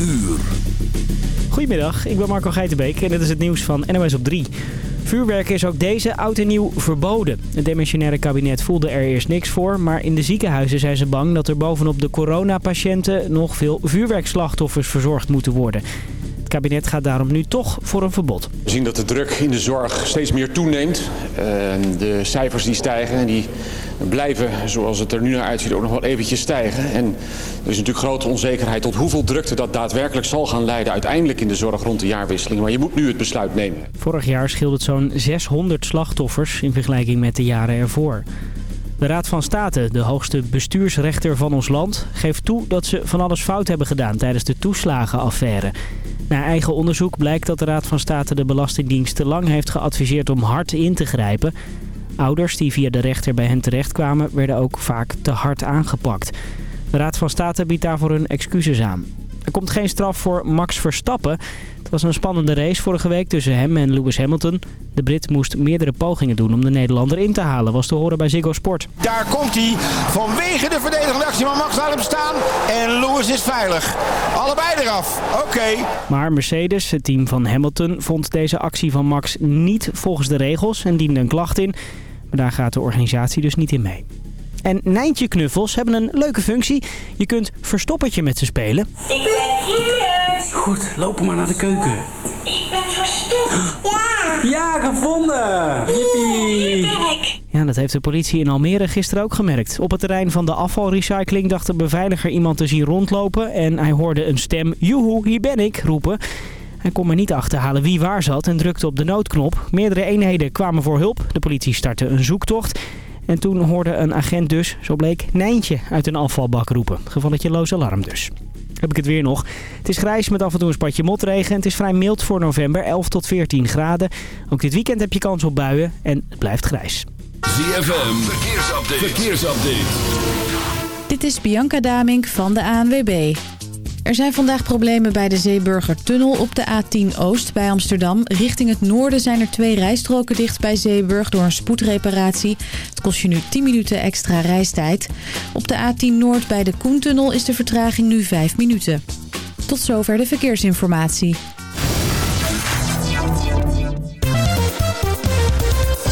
uur. Goedemiddag, ik ben Marco Geitenbeek en dit is het nieuws van NOS op 3. Vuurwerk is ook deze oud en nieuw verboden. Het demissionaire kabinet voelde er eerst niks voor... maar in de ziekenhuizen zijn ze bang dat er bovenop de coronapatiënten... nog veel vuurwerkslachtoffers verzorgd moeten worden. Het kabinet gaat daarom nu toch voor een verbod. We zien dat de druk in de zorg steeds meer toeneemt. De cijfers die stijgen en die blijven, zoals het er nu naar uitziet, ook nog wel eventjes stijgen. En er is natuurlijk grote onzekerheid tot hoeveel drukte dat daadwerkelijk zal gaan leiden uiteindelijk in de zorg rond de jaarwisseling. Maar je moet nu het besluit nemen. Vorig jaar scheelde het zo'n 600 slachtoffers in vergelijking met de jaren ervoor. De Raad van State, de hoogste bestuursrechter van ons land, geeft toe dat ze van alles fout hebben gedaan tijdens de toeslagenaffaire. Na eigen onderzoek blijkt dat de Raad van State de Belastingdienst te lang heeft geadviseerd om hard in te grijpen. Ouders die via de rechter bij hen terechtkwamen werden ook vaak te hard aangepakt. De Raad van State biedt daarvoor hun excuses aan. Er komt geen straf voor Max Verstappen. Het was een spannende race vorige week tussen hem en Lewis Hamilton. De Brit moest meerdere pogingen doen om de Nederlander in te halen, was te horen bij Ziggo Sport. Daar komt hij vanwege de verdedigende actie van Max laat hem staan en Lewis is veilig. Allebei eraf, oké. Maar Mercedes, het team van Hamilton, vond deze actie van Max niet volgens de regels en diende een klacht in. Maar daar gaat de organisatie dus niet in mee. En Nijntje knuffels hebben een leuke functie. Je kunt verstoppertje met ze spelen. Ik ben hier. Goed, lopen maar naar de keuken. Ik ben verstopt. Ja. Ja, gevonden! Jippie! Ja, dat heeft de politie in Almere gisteren ook gemerkt. Op het terrein van de afvalrecycling dacht de beveiliger iemand te zien rondlopen... en hij hoorde een stem, joehoe, hier ben ik, roepen... Hij kon maar niet achterhalen wie waar zat en drukte op de noodknop. Meerdere eenheden kwamen voor hulp. De politie startte een zoektocht. En toen hoorde een agent dus, zo bleek, Nijntje uit een afvalbak roepen. Gevalletje loos alarm dus. Heb ik het weer nog. Het is grijs met af en toe een spatje motregen. Het is vrij mild voor november, 11 tot 14 graden. Ook dit weekend heb je kans op buien en het blijft grijs. ZFM, verkeersupdate. verkeersupdate. Dit is Bianca Damink van de ANWB. Er zijn vandaag problemen bij de Zeeburgertunnel op de A10 Oost bij Amsterdam. Richting het noorden zijn er twee rijstroken dicht bij Zeeburg door een spoedreparatie. Het kost je nu 10 minuten extra reistijd. Op de A10 Noord bij de Koentunnel is de vertraging nu 5 minuten. Tot zover de verkeersinformatie.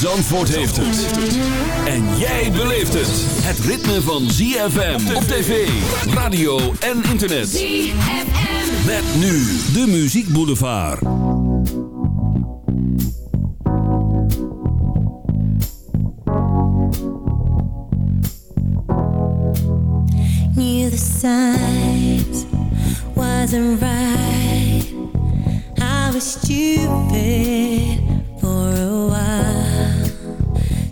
Zandvoort heeft het. En jij beleeft het. Het ritme van ZFM op tv, radio en internet. ZFM. Met nu de Muziek Boulevard. Knew the signs wasn't right. I was stupid for a while.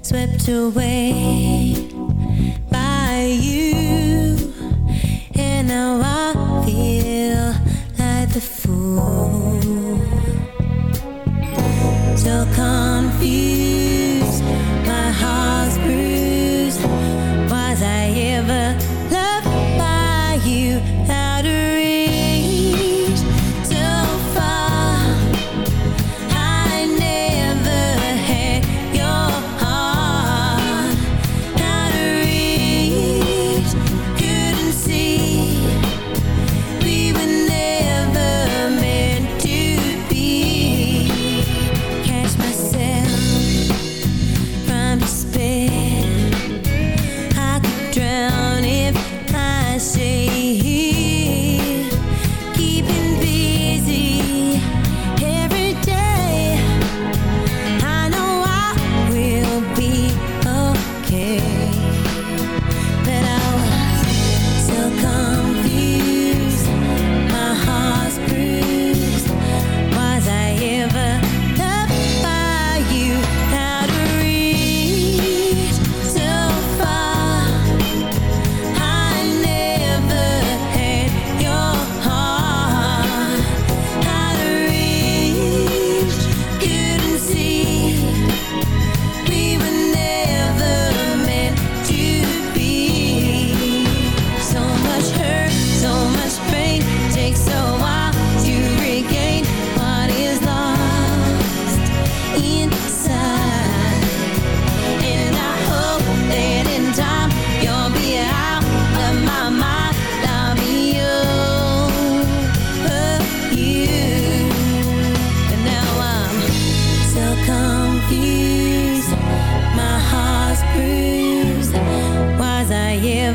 Swept away by you. And now I feel like the fool.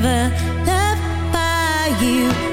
never loved by you.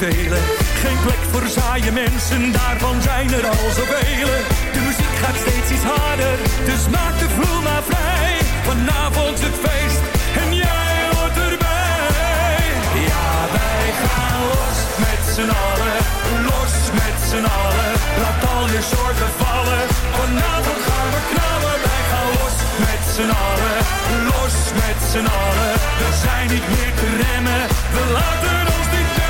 Geen plek voor saaie mensen, daarvan zijn er al zoveel. De muziek gaat steeds iets harder, dus maak de vloer maar vrij. Vanavond het feest en jij hoort erbij. Ja, wij gaan los met z'n allen, los met z'n allen. Laat al je zorgen vallen, vanavond gaan we knallen. Wij gaan los met z'n allen, los met z'n allen. We zijn niet meer te remmen, we laten ons niet remmen.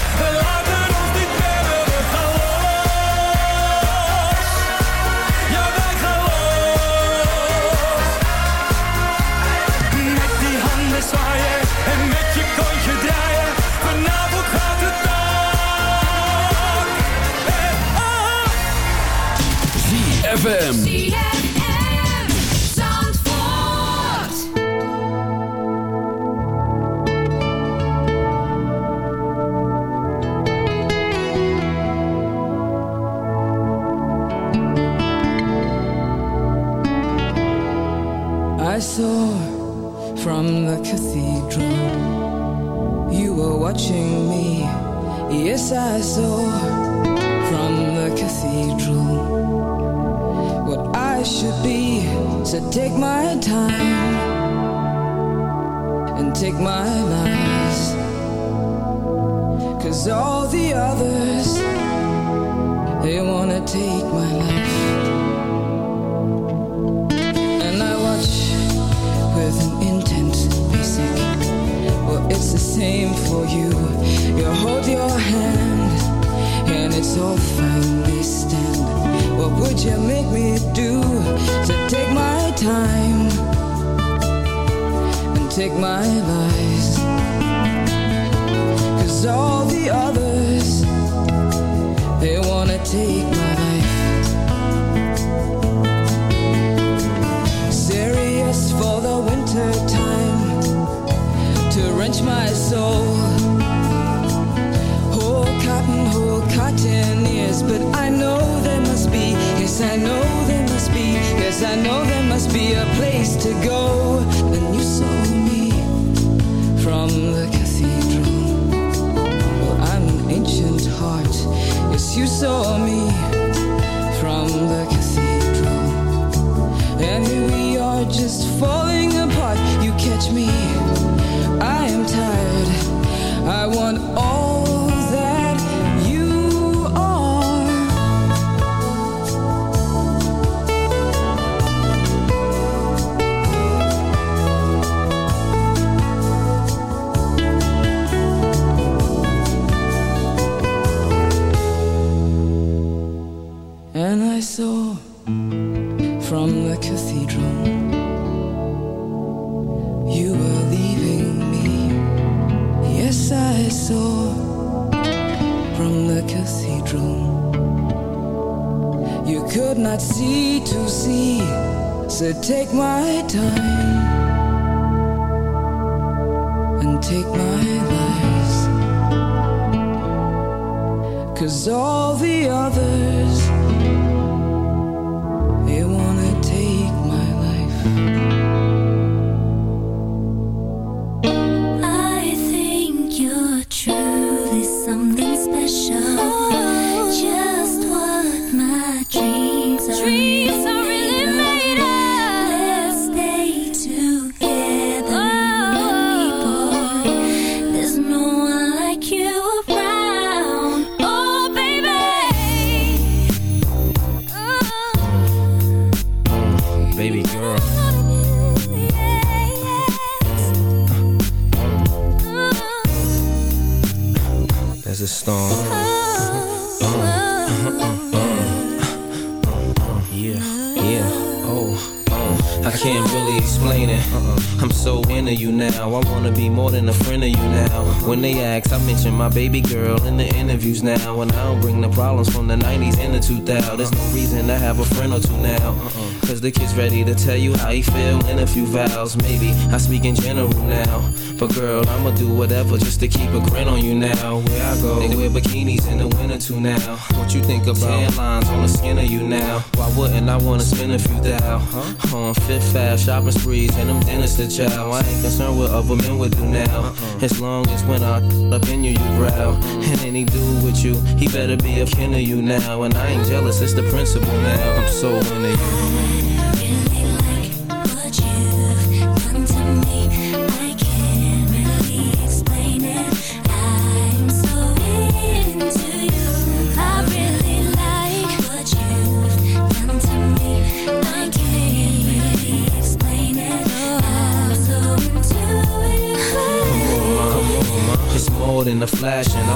Zwaaien en met je kontje draaien. Vanavond gaat het dak eraf. ZFM. Take my I want all baby girl in the interviews now. And I don't bring the problems from the 90s the 2000s. There's no reason to have a friend or two now. Uh-uh. Cause the kid's ready to tell you how he feel in a few vows. Maybe I speak in general now. But girl, I'ma do whatever just to keep a grin on you now. Where I go, they wear bikinis in the winter too now. What you think about tan lines on the skin of you now? Why wouldn't I wanna spend a few thou? Huh? On Fifth Ave, shopping sprees, and them dinners to chow. I ain't concerned what other men would do now. Uh-uh. As long as when I up in you, you growl. And any dude with you, he better be a kin of you now. And I ain't jealous, it's the principle now. I'm so into you. More than a flash, and I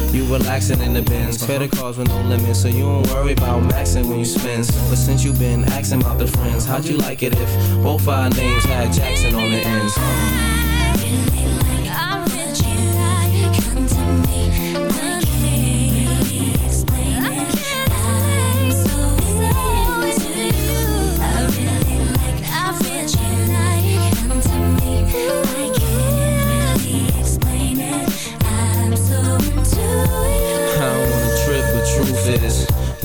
You relaxing in the bins, credit cards with no limits, so you don't worry about maxing when you spend. But since you been asking about the friends, how'd you like it if both our names had Jackson on the ends? Is.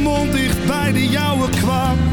mond dicht bij de jouwe kwam.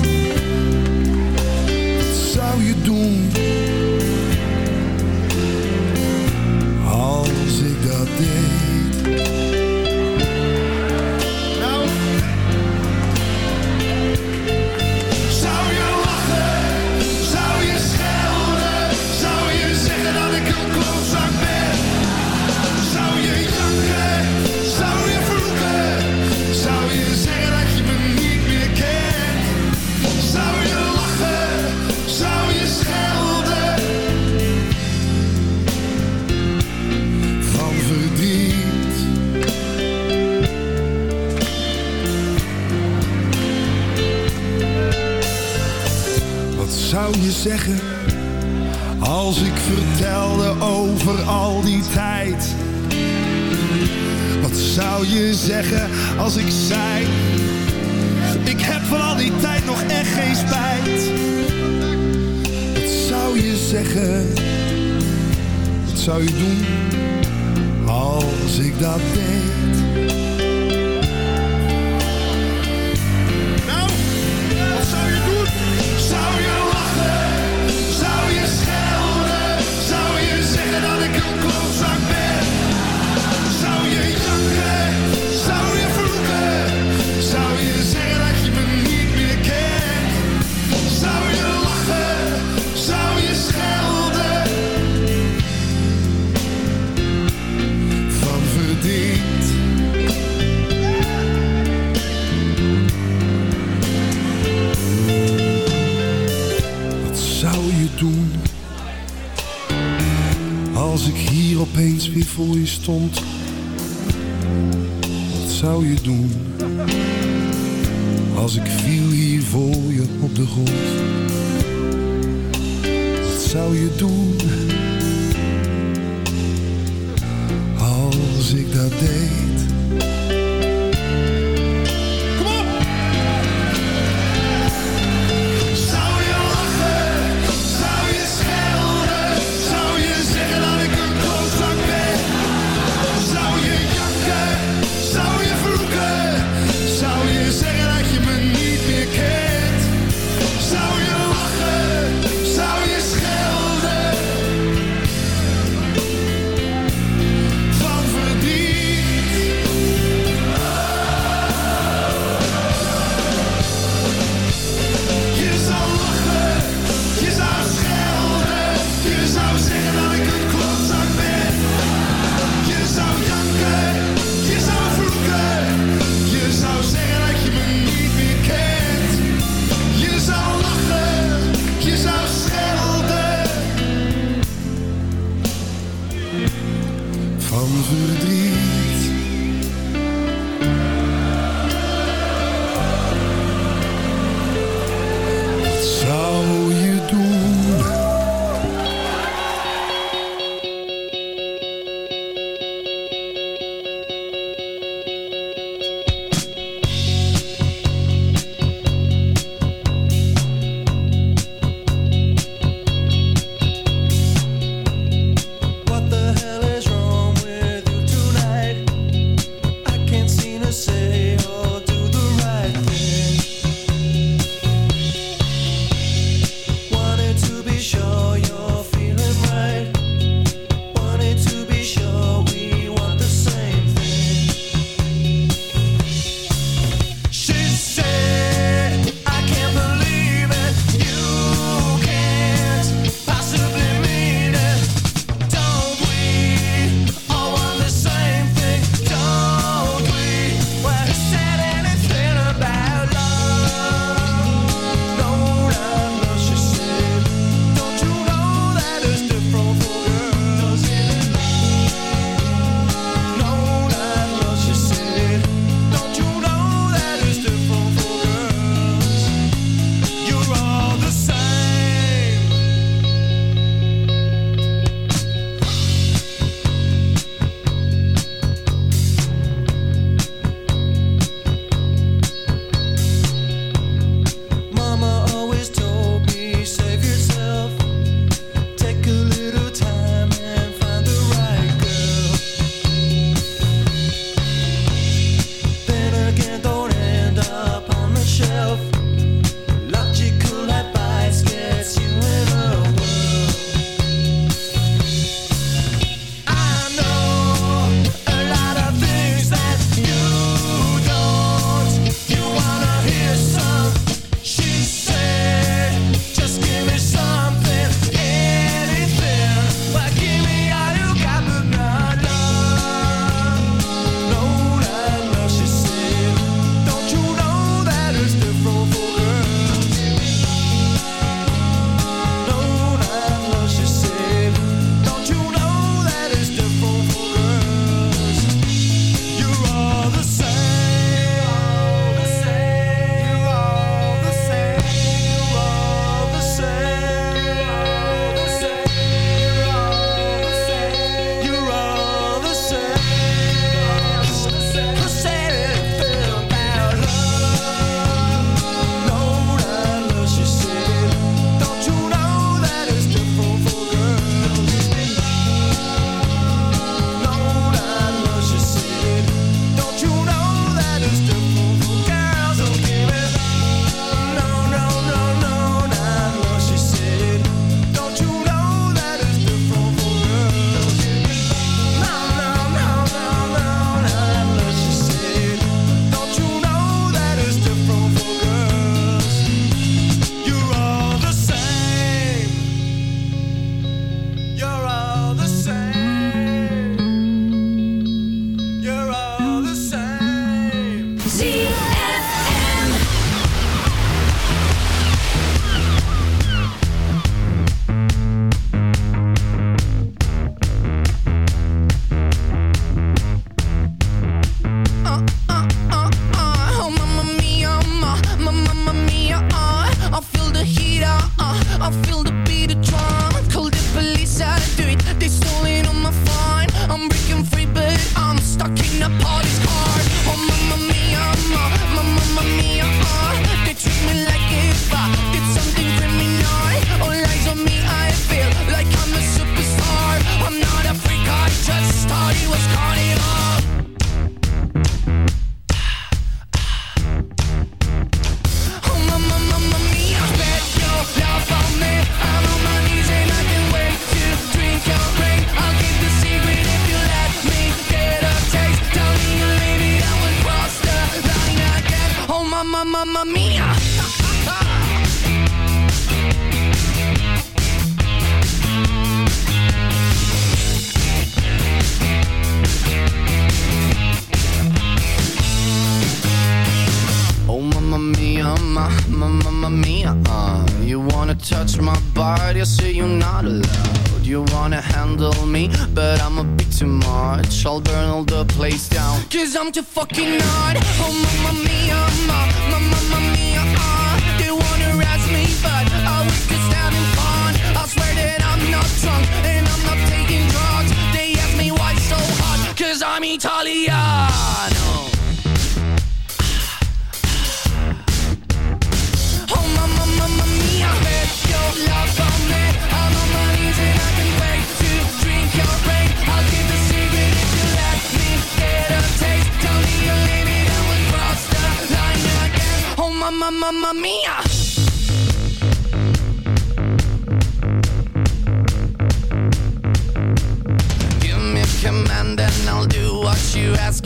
zou je doen als ik dat denk? tout. such fucking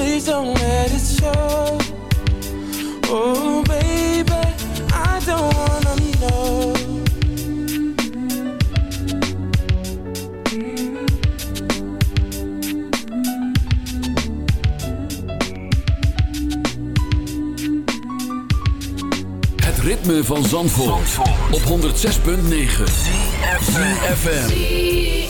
please don't let it show. Oh, baby, I don't wanna know. Het ritme van Zandvoort, Zandvoort. op 106.9 FM.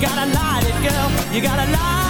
Gotta light it, girl. You gotta light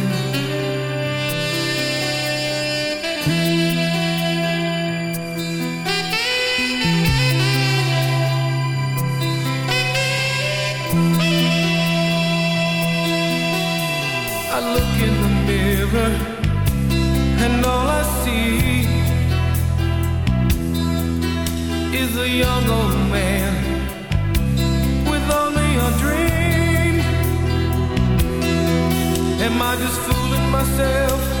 Mirror and all I see is a young old man with only a dream. Am I just fooling myself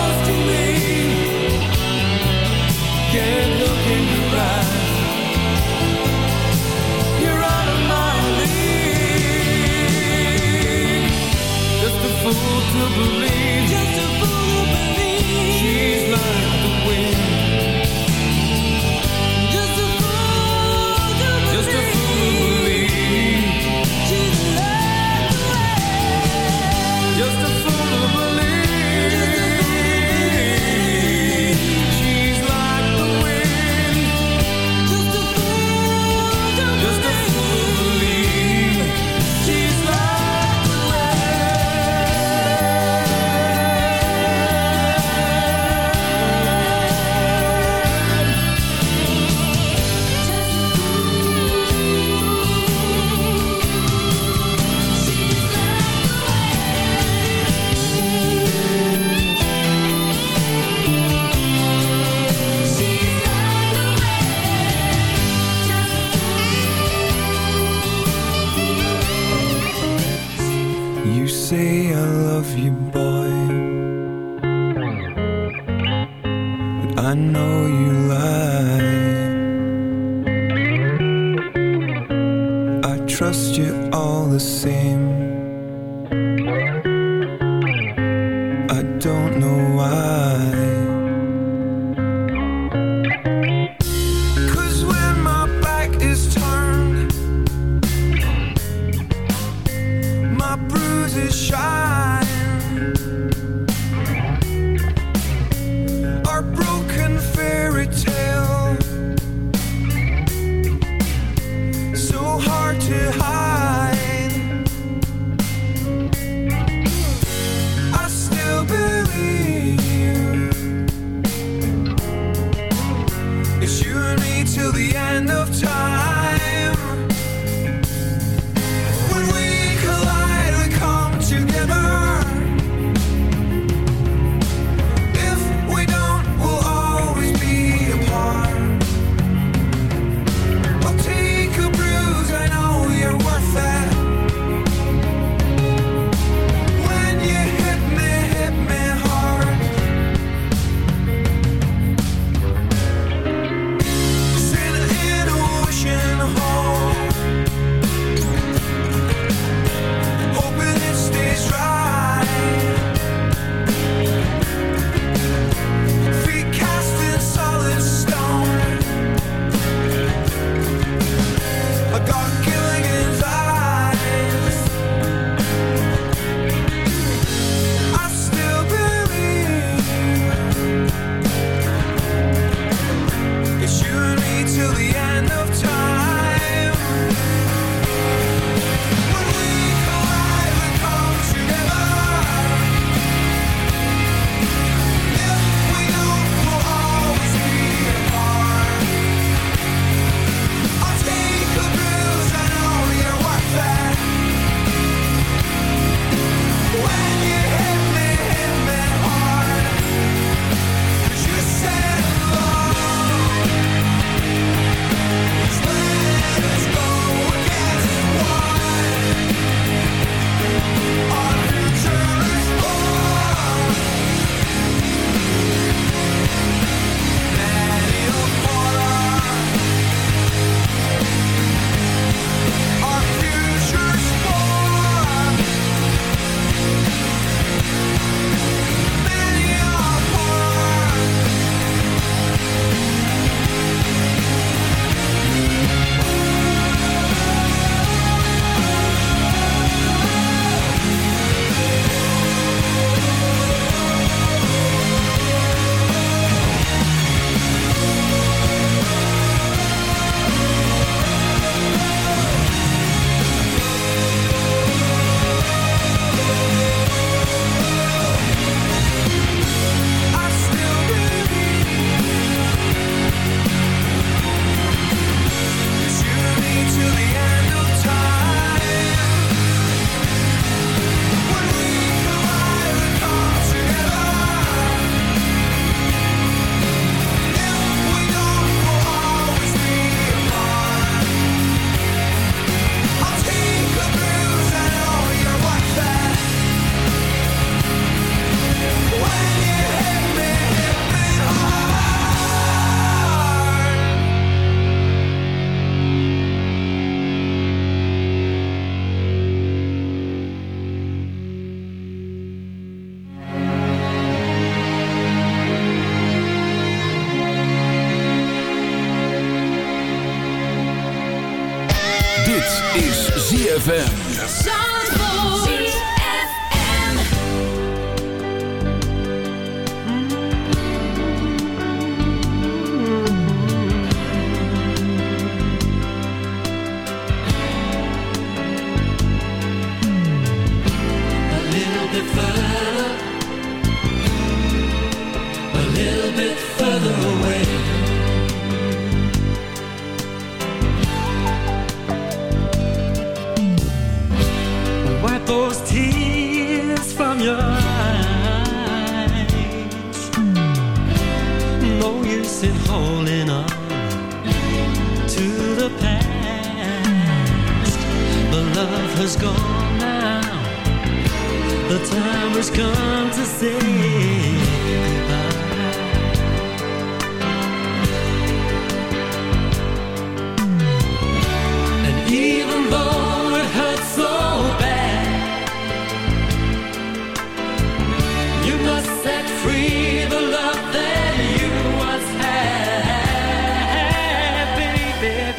to believe. Just to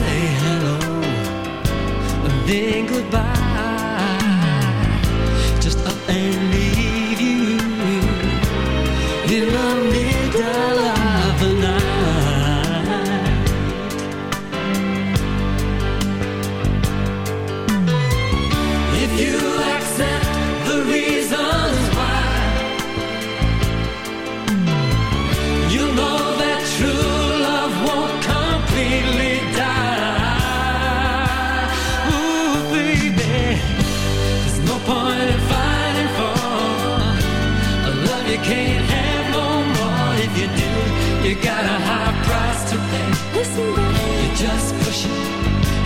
say hello and then goodbye.